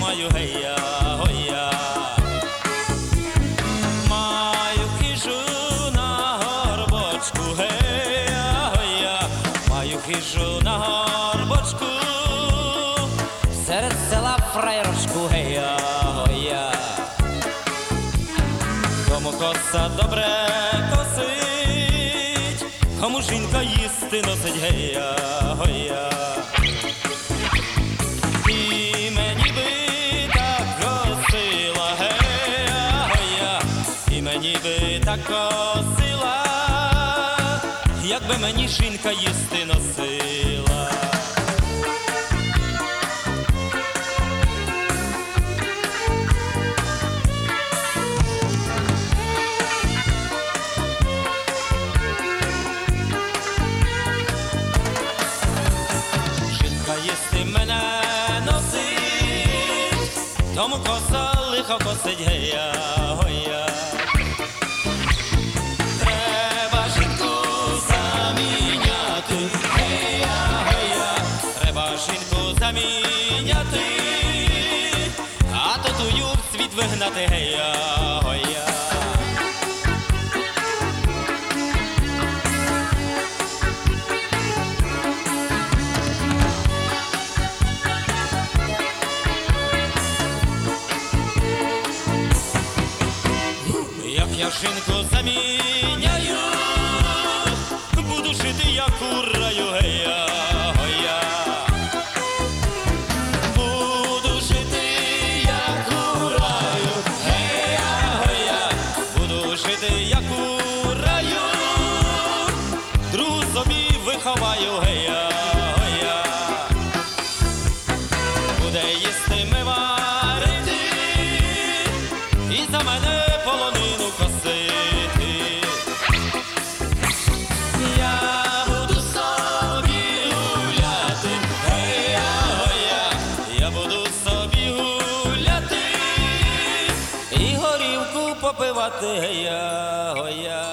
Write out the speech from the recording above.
маю гея, гоя. Маю хижу на горбочку, гея, гоя. Маю хижу на горбочку, серед села фраєрочку, гея, гоя. Кому коса добре косить, кому жінка їсти носить гея, гоя. І мені би так косила, якби мені жінка їсти носила. Жінка їсти мене носить, тому коса лихо косить гея, вигнати гея, гоя. Як я жінку заміняю, виховаю, гея, гоя. Буде їсти ми варити, і за мене полонину косити. Я буду собі гуляти, гея, я буду собі гуляти, і горівку попивати, гея, гоя.